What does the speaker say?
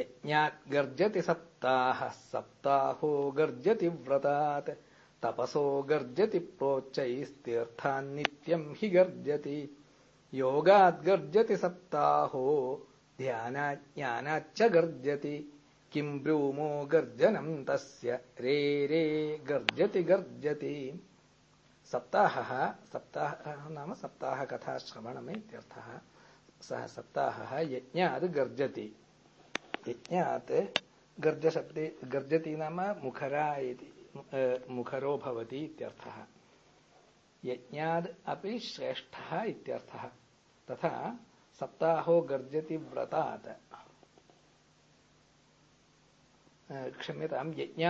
यज्ञात् गर्जति सप्ताहः सप्ताहो गर्जति व्रतात् तपसो गर्जति प्रोच्चैस्तीर्थान्नित्यम् हि गर्जति। योगाद् गर्जति सप्ताहो ध्यानाज्ञानाच्च गर्जति। किम् ब्रूमो गर्जनम् तस्य रे रे गर्जति गर्जति। सप्ताहः सप्ताहः नाम सप्ताहकथाश्रवणमित्यर्थः सः सप्ताहः यज्ञात् गर्जति यज्ञात् गर्जशब्दे गर्जति नाम मुखरा इति मुखरो भवति इत्यर्थः। यज्ञाद् अपि श्रेष्ठः इत्यर्थः। तथा सप्ताहो गर्जति व्रतात्। क्षम्यतां यज्ञात्